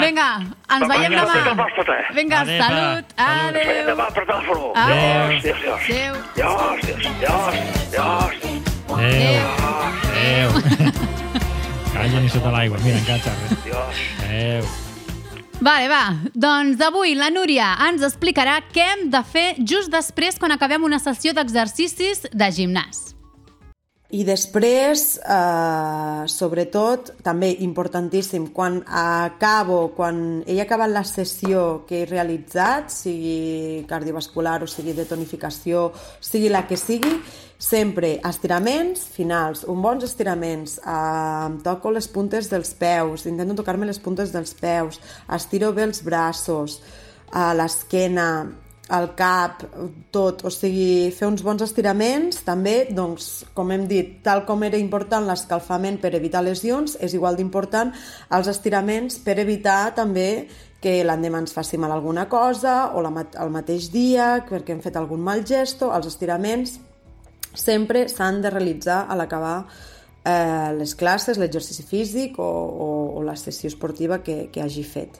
Vinga, ens veiem demà. Vinga, Adéu, salut. Adéu. Demà per telèfon. Adéu. Adéu, adéu. Adéu. Adiós, adiós, adiós, adiós. Adéu. Calla ni sota l'aigua, mira, encara. Adéu. Vale, va. Doncs avui la Núria ens explicarà què hem de fer just després quan acabem una sessió d'exercicis de gimnàs. I després, eh, sobretot, també importantíssim, quan acabo, quan he acabat la sessió que he realitzat, sigui cardiovascular o sigui de tonificació, sigui la que sigui, sempre estiraments finals, un bons estiraments, eh, em toco les puntes dels peus, intento tocar-me les puntes dels peus, estiro bé els braços, a l'esquena, el cap, tot, o sigui, fer uns bons estiraments, també, doncs, com hem dit, tal com era important l'escalfament per evitar lesions, és igual d'important els estiraments per evitar també que l'endemà ens faci mal alguna cosa o la, el mateix dia perquè hem fet algun mal gesto, els estiraments sempre s'han de realitzar a l'acabar eh, les classes, l'exercici físic o, o, o la sessió esportiva que, que hagi fet.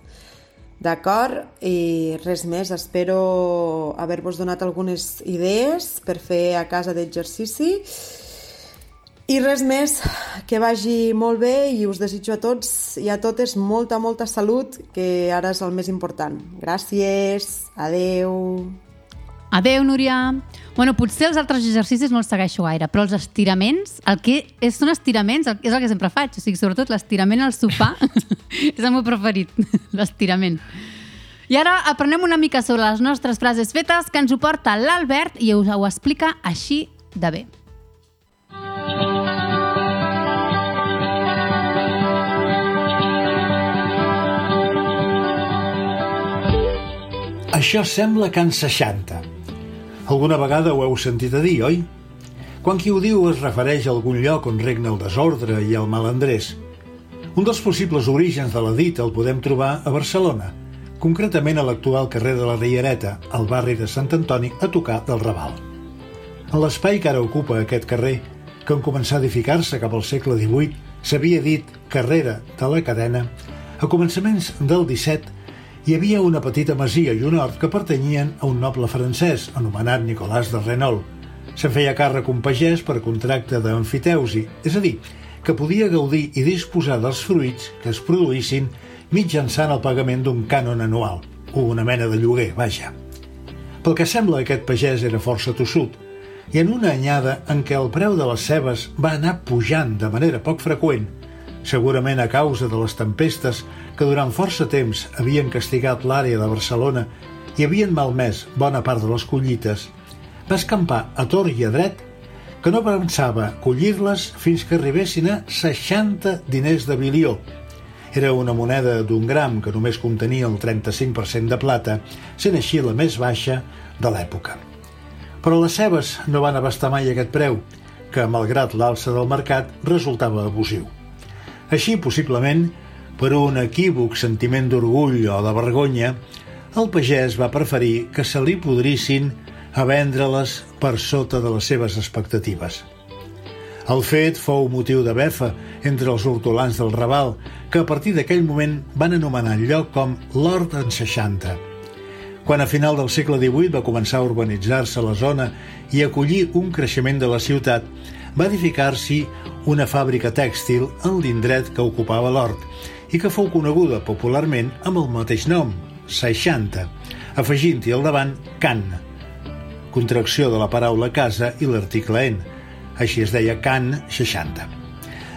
D'acord? I res més, espero haver-vos donat algunes idees per fer a casa d'exercici. I res més, que vagi molt bé i us desitjo a tots i a totes molta, molta salut, que ara és el més important. Gràcies, adeu. Adéu, Núria. Bueno, potser els altres exercicis no els segueixo gaire, però els estiraments, el que és, són estiraments, és el que sempre faig, o sigui, sobretot l'estirament al sofà és el meu preferit, l'estirament. I ara aprenem una mica sobre les nostres frases fetes que ens ho porta l'Albert i us ho explica així de bé. Això sembla Can 60. Alguna vegada ho heu sentit a dir, oi? Quan qui ho diu es refereix a algun lloc on regna el desordre i el malandrés. Un dels possibles orígens de la dita el podem trobar a Barcelona, concretament a l'actual carrer de la Riereta, al barri de Sant Antoni, a tocar del Raval. En l'espai que ara ocupa aquest carrer, que en començar a edificar-se cap al segle XVIII s'havia dit carrera de la cadena, a començaments del XVII hi havia una petita masia i un hort que pertanyien a un noble francès anomenat Nicolàs de Renault. Se'n feia càrrec un pagès per contracte d'amfiteusi, és a dir, que podia gaudir i disposar dels fruits que es produïssin mitjançant el pagament d'un cànon anual, o una mena de lloguer, vaja. Pel que sembla, aquest pagès era força tossut, i en una anyada en què el preu de les cebes va anar pujant de manera poc freqüent, segurament a causa de les tempestes que durant força temps havien castigat l'àrea de Barcelona i havien malmès bona part de les collites, va escampar a tor i a dret que no pensava collir-les fins que arribessin a 60 diners de bilió. Era una moneda d'un gram que només contenia el 35% de plata, sent així la més baixa de l'època. Però les cebes no van abastar mai aquest preu, que, malgrat l'alça del mercat, resultava abusiu. Així, possiblement, per un equívoc sentiment d'orgull o de vergonya, el pagès va preferir que se li podrissin a vendre-les per sota de les seves expectatives. El fet fou motiu de befa entre els hortolans del Raval, que a partir d'aquell moment van anomenar el lloc com l'Hort en 60. Quan a final del segle XVIII va començar a urbanitzar-se la zona i acollir un creixement de la ciutat, va edificar-s'hi una fàbrica tèxtil en l'indret que ocupava l'hort i que fou coneguda popularment amb el mateix nom, 60, afegint-hi al davant Can, contracció de la paraula casa i l'article en. Així es deia Can 60.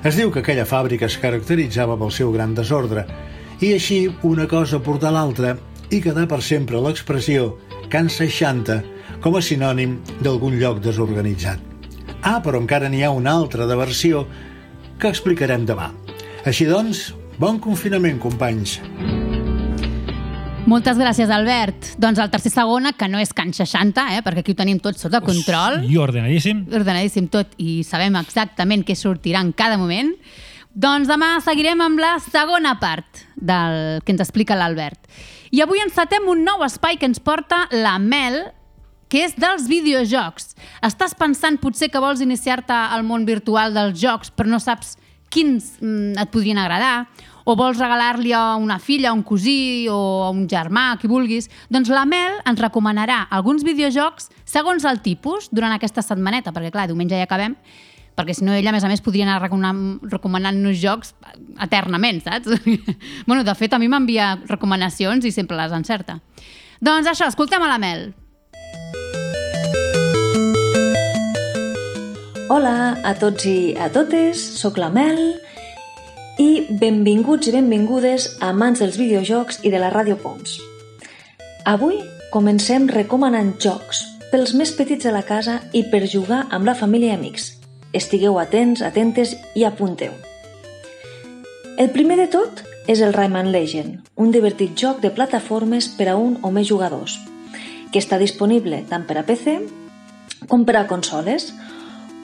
Es diu que aquella fàbrica es caracteritzava pel seu gran desordre i així una cosa portar l'altra i quedar per sempre l'expressió Can 60 com a sinònim d'algun lloc desorganitzat. Ah, però encara n'hi ha una altra de versió que explicarem demà. Així doncs, bon confinament, companys. Moltes gràcies, Albert. Doncs el tercer segona, que no és Can 60, eh, perquè aquí ho tenim tot sota control. I ordenadíssim. Ordenadíssim tot i sabem exactament què sortirà en cada moment. Doncs demà seguirem amb la segona part del que ens explica l'Albert. I avui encetem un nou espai que ens porta la Mel, que és dels videojocs. Estàs pensant potser que vols iniciar-te al món virtual dels jocs, però no saps quins mm, et podrien agradar, o vols regalar-li a una filla, a un cosí o a un germà, a qui vulguis, doncs la Mel ens recomanarà alguns videojocs segons el tipus durant aquesta setmaneta, perquè clar, diumenge ja acabem, perquè si no ella, a més a més, podria anar recomanant-nos jocs eternament, saps? bueno, de fet, a mi m'envia recomanacions i sempre les encerta. Doncs això, escoltem a la Mel. Hola a tots i a totes, sóc la Mel i benvinguts i benvingudes a mans dels videojocs i de la Ràdio Pons. Avui comencem recomanant jocs pels més petits de la casa i per jugar amb la família i amics. Estigueu atents, atentes i apunteu. El primer de tot és el Rayman Legend, un divertit joc de plataformes per a un o més jugadors, que està disponible tant per a PC com per a consoles,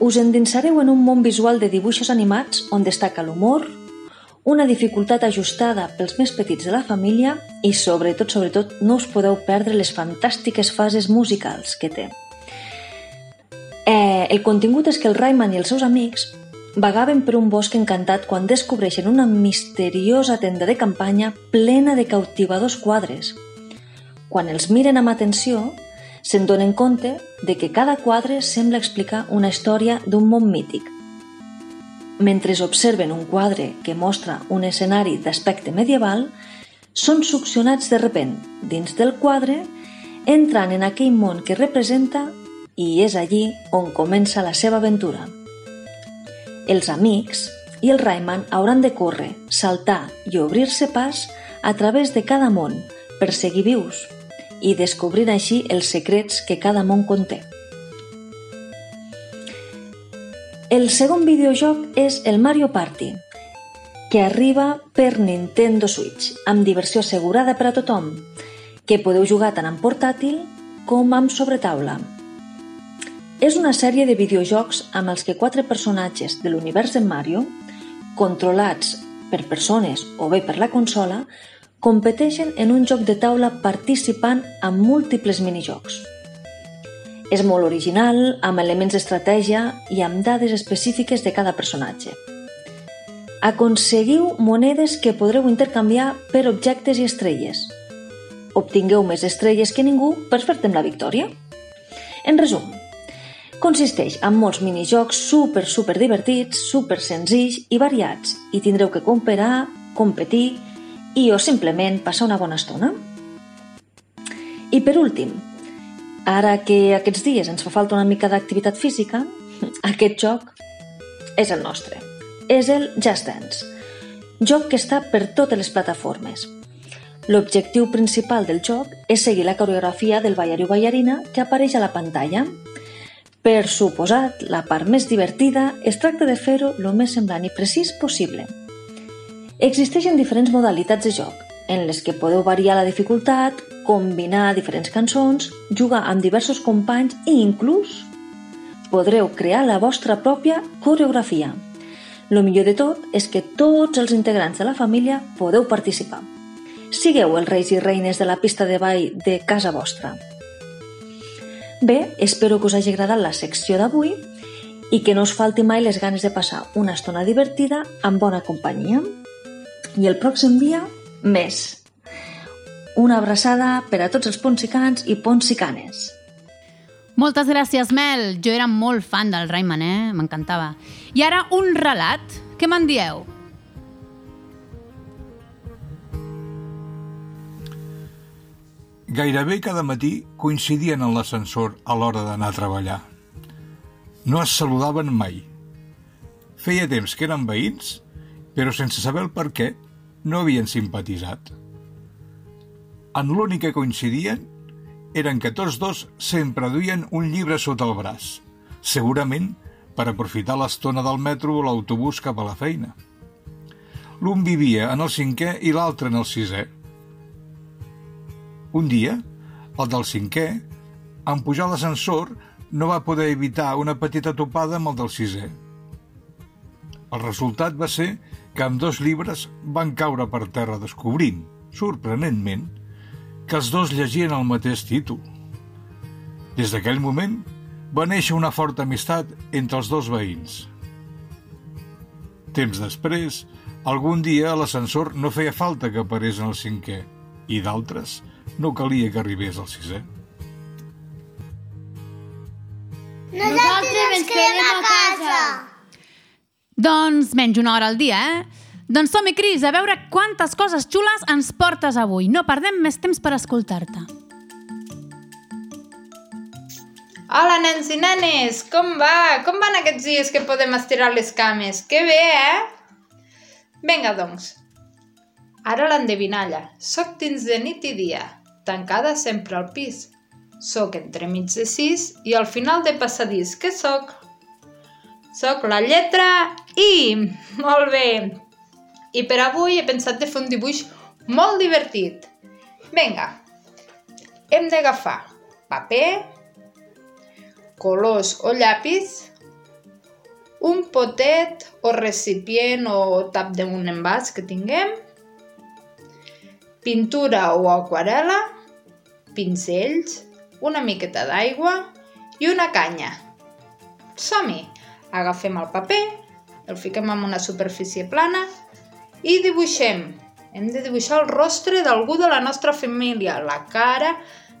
us endinsareu en un món visual de dibuixos animats on destaca l'humor, una dificultat ajustada pels més petits de la família i, sobretot, sobretot, no us podeu perdre les fantàstiques fases musicals que té. Eh, el contingut és que el Rayman i els seus amics vagaven per un bosc encantat quan descobreixen una misteriosa tenda de campanya plena de cautivadors quadres. Quan els miren amb atenció, se'n donen compte de que cada quadre sembla explicar una història d'un món mític. Mentre observen un quadre que mostra un escenari d'aspecte medieval, són succionats de repent dins del quadre, entrant en aquell món que representa i és allí on comença la seva aventura. Els amics i el Rayman hauran de córrer, saltar i obrir-se pas a través de cada món per seguir vius, i descobrint així els secrets que cada món conté. El segon videojoc és el Mario Party, que arriba per Nintendo Switch, amb diversió assegurada per a tothom, que podeu jugar tant en portàtil com amb sobretaula. És una sèrie de videojocs amb els que quatre personatges de l'univers de Mario, controlats per persones o bé per la consola, competeixen en un joc de taula participant en múltiples minijocs. És molt original, amb elements d'estratègia i amb dades específiques de cada personatge. Aconseguiu monedes que podreu intercanviar per objectes i estrelles. Obtingueu més estrelles que ningú per fer-te la victòria. En resum, consisteix en molts minijocs super, super divertits, super senzills i variats i tindreu que cooperar, competir i o simplement passar una bona estona. I per últim, ara que aquests dies ens fa falta una mica d'activitat física, aquest joc és el nostre. És el Just Dance, joc que està per totes les plataformes. L'objectiu principal del joc és seguir la coreografia del ballarí o ballarina que apareix a la pantalla. Per suposat, la part més divertida es tracta de fer-ho el més semblant i precís possible – Existeixen diferents modalitats de joc, en les que podeu variar la dificultat, combinar diferents cançons, jugar amb diversos companys i inclús podreu crear la vostra pròpia coreografia. Lo millor de tot és que tots els integrants de la família podeu participar. Sigueu els reis i reines de la pista de ball de casa vostra. Bé, espero que us hagi agradat la secció d'avui i que no us falti mai les ganes de passar una estona divertida amb bona companyia. I el pròxim dia, més. Una abraçada per a tots els ponsicans i ponsicanes. Moltes gràcies, Mel. Jo era molt fan del Rayman, eh? M'encantava. I ara un relat. Què me'n dieu? Gairebé cada matí coincidien en l'ascensor a l'hora d'anar a treballar. No es saludaven mai. Feia temps que eren veïns, però sense saber el per què no havien simpatitzat. En l'únic que coincidien eren que tots dos sempre duien un llibre sota el braç, segurament per aprofitar l'estona del metro o l'autobús cap a la feina. L'un vivia en el cinquè i l'altre en el sisè. Un dia, el del cinquè, en pujar l'ascensor, no va poder evitar una petita topada amb el del sisè. El resultat va ser que amb dos llibres van caure per terra descobrint, sorprenentment, que els dos llegien el mateix títol. Des d'aquell moment va néixer una forta amistat entre els dos veïns. Temps després, algun dia a l'ascensor no feia falta que aparés en el cinquè i d'altres no calia que arribés al sisè. Nosaltres ens quedem a casa. Doncs menys una hora al dia, eh? Doncs som-hi, Cris, a veure quantes coses xules ens portes avui. No perdem més temps per escoltar-te. Hola, nens i nenes! Com va? Com van aquests dies que podem estirar les cames? Que bé, eh? Vinga, doncs. Ara l'endevinalla. Soc dins de nit i dia, tancada sempre al pis. Soc entremig de sis i al final de passadís. Què soc? Soc la lletra I. Molt bé. I per avui he pensat de fer un dibuix molt divertit. Vinga, hem d'agafar paper, colors o llapis, un potet o recipient o tap d'un envàs que tinguem, pintura o aquarela, pincells, una miqueta d'aigua i una canya. Som-hi! Agafem el paper, el fiquem en una superfície plana i dibuixem. Hem de dibuixar el rostre d'algú de la nostra família, la cara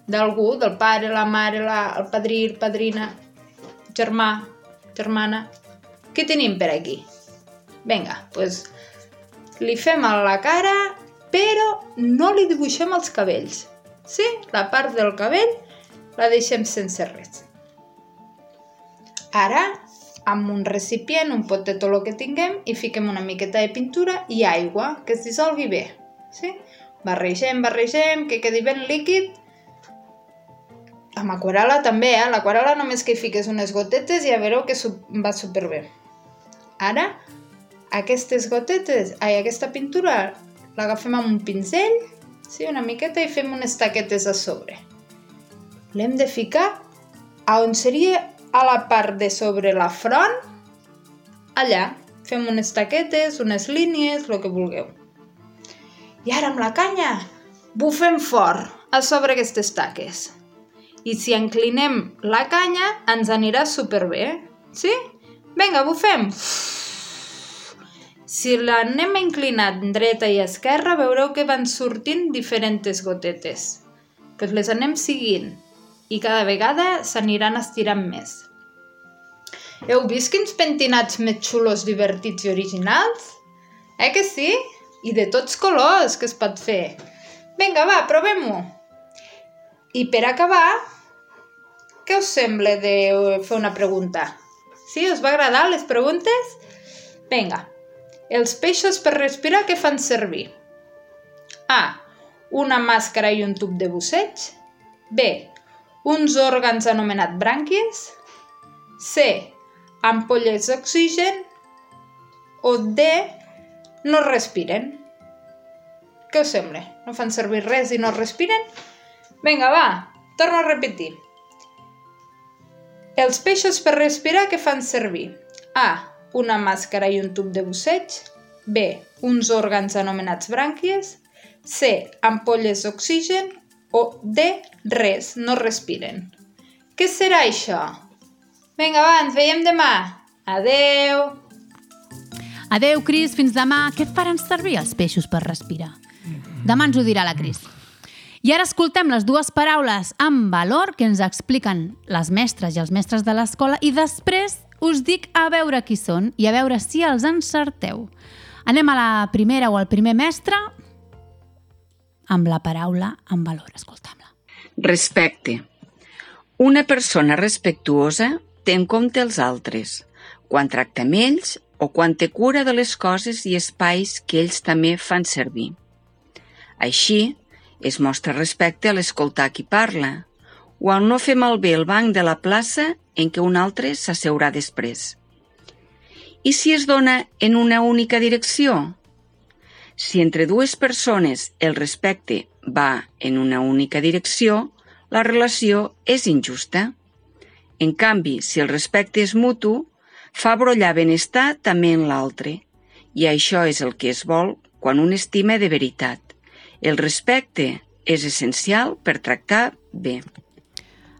d'algú, del pare, la mare, la, el padrí, el padrina, germà, germana. Què tenim per aquí? Vinga, doncs li fem a la cara, però no li dibuixem els cabells. Sí, la part del cabell la deixem sense res. Ara amb un recipient, un potet o el que tinguem i fiquem una miqueta de pintura i aigua, que es dissolgui bé. Sí? Barregem, barregem, que quedi ben líquid. Amb aquarela també, eh? L'aquarela només que hi fiques unes gotetes i ja veureu que va superbé. Ara, aquestes gotetes, ai, aquesta pintura, l'agafem amb un pinzell, sí, una miqueta, i fem unes taquetes a sobre. L'hem de ficar a on seria a la part de sobre la front, allà. Fem unes taquetes, unes línies, el que vulgueu. I ara amb la canya bufem fort a sobre aquestes taques. I si inclinem la canya ens anirà superbé, sí? Vinga, bufem! Si l'anem inclinat dreta i esquerra, veureu que van sortint diferents gotetes. Pues les anem seguint i cada vegada s'aniran estirant més. Heu vist quins pentinats més xulos, divertits i originals? Eh que sí? I de tots colors que es pot fer. Vinga, va, provem-ho. I per acabar, què us sembla de fer una pregunta? Sí, us va agradar les preguntes? Vinga, els peixos per respirar què fan servir? A. Una màscara i un tub de busseig. B. Uns òrgans anomenats brànquies. C ampolles d'oxigen o D, no respiren. Què us sembla? No fan servir res i no respiren? Vinga, va, torno a repetir. Els peixos per respirar què fan servir? A. Una màscara i un tub de busseig. B. Uns òrgans anomenats brànquies. C. Ampolles d'oxigen. O D. Res, no respiren. Què serà això? Vinga, va, ens veiem demà. Adeu. Adeu, Cris, fins demà. Què faran servir els peixos per respirar? Demà ens ho dirà la Cris. I ara escoltem les dues paraules amb valor que ens expliquen les mestres i els mestres de l'escola i després us dic a veure qui són i a veure si els encerteu. Anem a la primera o al primer mestre amb la paraula amb valor. Escoltem-la. Respecte. Una persona respectuosa té en compte els altres, quan tracta amb ells o quan té cura de les coses i espais que ells també fan servir. Així, es mostra respecte a l'escoltar qui parla, o al no fer malbé el banc de la plaça en què un altre s'asseurà després. I si es dona en una única direcció? Si entre dues persones el respecte va en una única direcció, la relació és injusta. En canvi, si el respecte és mutu, fa brollar benestar també en l'altre. I això és el que es vol quan un estima de veritat. El respecte és essencial per tractar bé.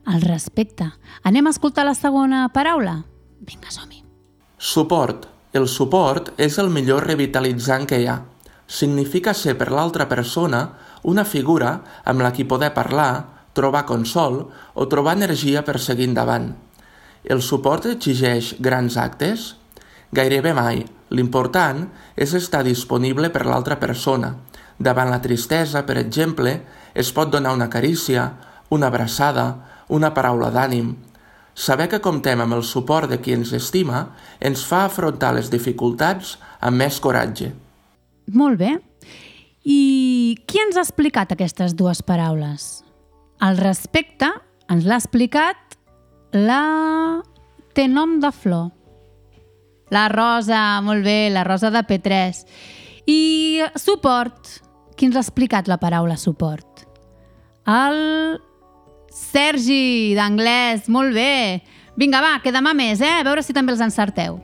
El respecte. Anem a escoltar la segona paraula? Vinga, som-hi. Suport. El suport és el millor revitalitzant que hi ha. Significa ser per l'altra persona una figura amb la qui poder parlar, trobar consol o trobar energia per seguir endavant. El suport exigeix grans actes? Gairebé mai. L'important és estar disponible per l'altra persona. Davant la tristesa, per exemple, es pot donar una carícia, una abraçada, una paraula d'ànim. Saber que comptem amb el suport de qui ens estima ens fa afrontar les dificultats amb més coratge. Molt bé. I qui ens ha explicat aquestes dues paraules? El respecte ens l'ha explicat la... té nom de flor. La Rosa, molt bé, la Rosa de P3. I suport. Qui ens ha explicat la paraula suport? El Sergi, d'anglès, molt bé. Vinga, va, que demà més, eh? A veure si també els encerteu.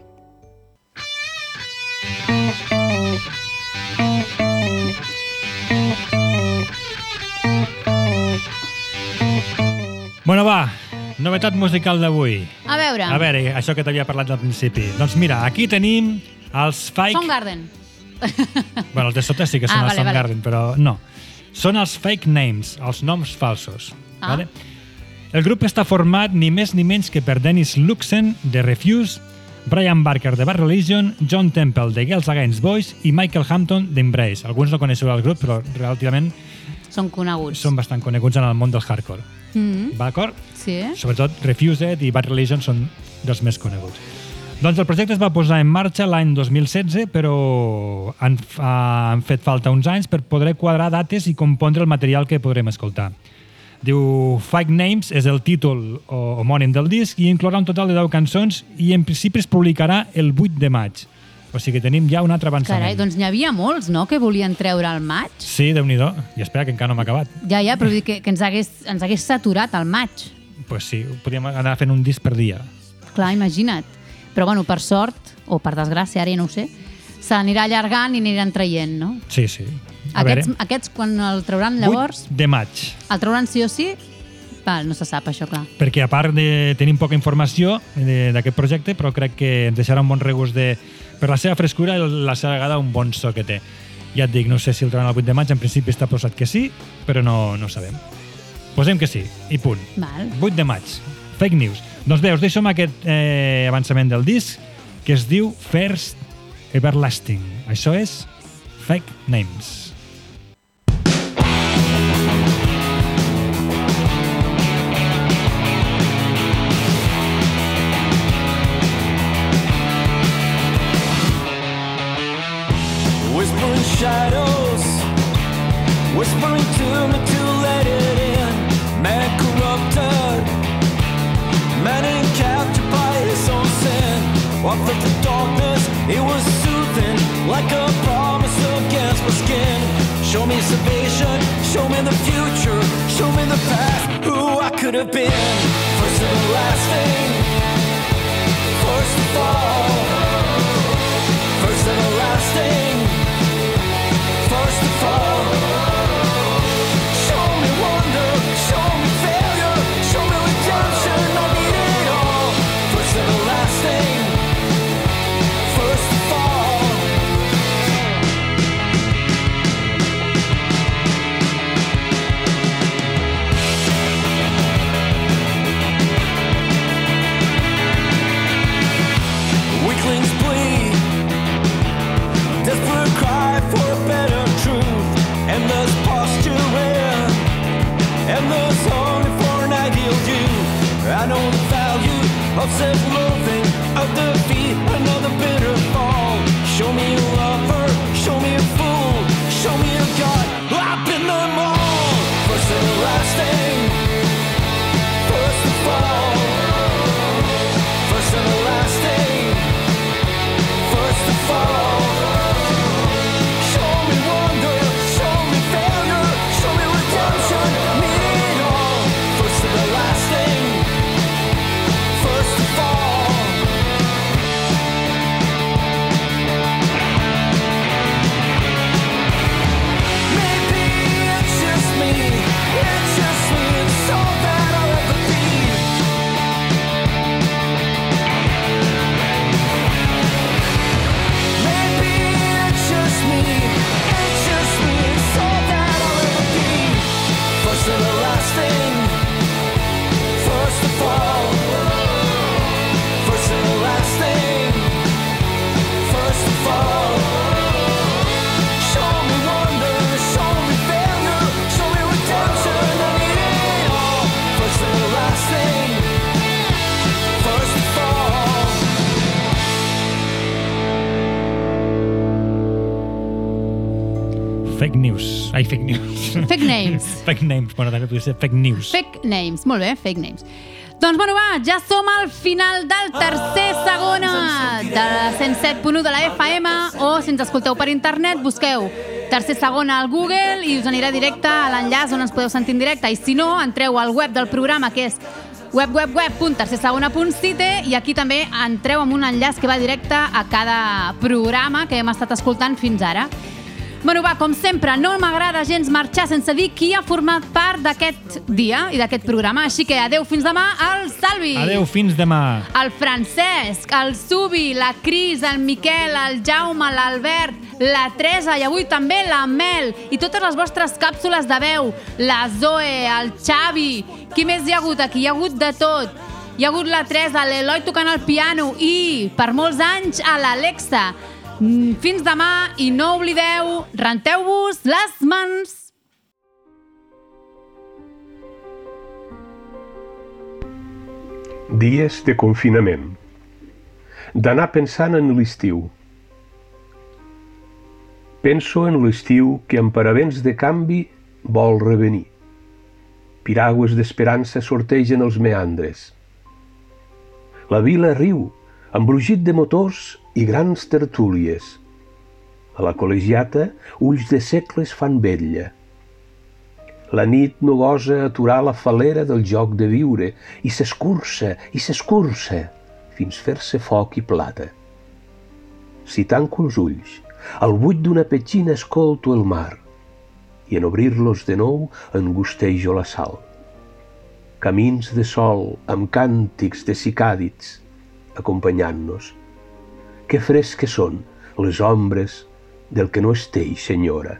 Bueno, va, novetat musical d'avui. A veure. A veure, això que t'havia parlat al principi. Doncs mira, aquí tenim els Fake... Soundgarden. Bueno, els de sota sí que són Ah, els vale, vale. Soundgarden, però no. Són els fake names, els noms falsos. Ah. Vale? El grup està format ni més ni menys que per Dennis Luxen, de Refuse, Brian Barker, de Bad Religion, John Temple, de Girls Against Boys i Michael Hampton, d'Embrace. Alguns no coneixeu el grup, però relativament Són coneguts. són bastant coneguts en el món del hardcore. Mm -hmm. D'acord? Sí. Sobretot Refused i Bad Religion són dels més coneguts. Doncs el projecte es va posar en marxa l'any 2016, però han, fa, han fet falta uns anys per poder quadrar dates i compondre el material que podrem escoltar. Diu Fake Names és el títol o- homònim del disc i inclourà un total de 10 cançons i en principi es publicarà el 8 de maig. O sigui que tenim ja un altre avançament. Carai, doncs n'hi havia molts, no?, que volien treure al maig. Sí, déu nhi I espera, que encara no m'ha acabat. Ja, ja, però dir que, que ens, hagués, ens hagués saturat al maig. pues sí, podríem anar fent un disc per dia. Clar, imagina't. Però, bueno, per sort, o per desgràcia, ara ja no ho sé, s'anirà allargant i aniran traient, no? Sí, sí. A Aquests, veure, aquests, quan el trauran llavors, 8 de maig. el trauran sí o sí? Val, no se sap, això, clar. perquè a part de tenim poca informació de- d'aquest projecte, però crec que ens deixarà un bon regust de, per la seva frescura i la seva vegada un bon so que té. Ja et dic, no sé si el trobaran el 8 de maig, en principi està posat que sí, però no, no sabem. Posem que sí, i punt. Val. 8 de maig, fake news. Doncs bé, us deixo amb aquest eh, avançament del disc que es diu First Everlasting. Això és Fake Names. First of all. First and the last thing, defeat, another bitter fall. Show me a lover, show me a fool, show me a god. I've been them all. First and lasting, first fake news. Fake names. fake names. Bueno, també podria ser fake news. Fake names, molt bé, fake names. Doncs bueno, va, ja som al final del tercer segona de la 107.1 de la FM o si ens escolteu per internet busqueu tercer segona al Google i us anirà directe a l'enllaç on ens podeu sentir en directe i si no, entreu al web del programa que és www.tercersegona.cite i aquí també entreu amb un enllaç que va directe a cada programa que hem estat escoltant fins ara. Bueno, va, com sempre, no m'agrada gens marxar sense dir qui ha format part d'aquest dia i d'aquest programa, així que adeu fins demà al Salvi. Adeu, fins demà. El Francesc, el Subi, la Cris, el Miquel, el Jaume, l'Albert, la Teresa i avui també la Mel i totes les vostres càpsules de veu, la Zoe, el Xavi, qui més hi ha hagut aquí? Hi ha hagut de tot. Hi ha hagut la Teresa, l'Eloi tocant el piano i, per molts anys, a l'Alexa. Mm, Fins demà i no oblideu, renteu-vos les mans. Dies de confinament. D'anar pensant en l'estiu. Penso en l'estiu que amb paravents de canvi vol revenir. Piragües d'esperança sortegen els meandres. La vila riu, amb brugit de motors i grans tertúlies. A la col·legiata, ulls de segles fan vetlla. La nit no gosa aturar la falera del joc de viure i s'escurça i s'escurça fins fer-se foc i plata. Si tanco els ulls, al buit d'una petxina escolto el mar i en obrir-los de nou angustejo la sal. Camins de sol amb càntics de cicàdids acompanyant-nos. Que fresques són les ombres del que no es teix, senyora.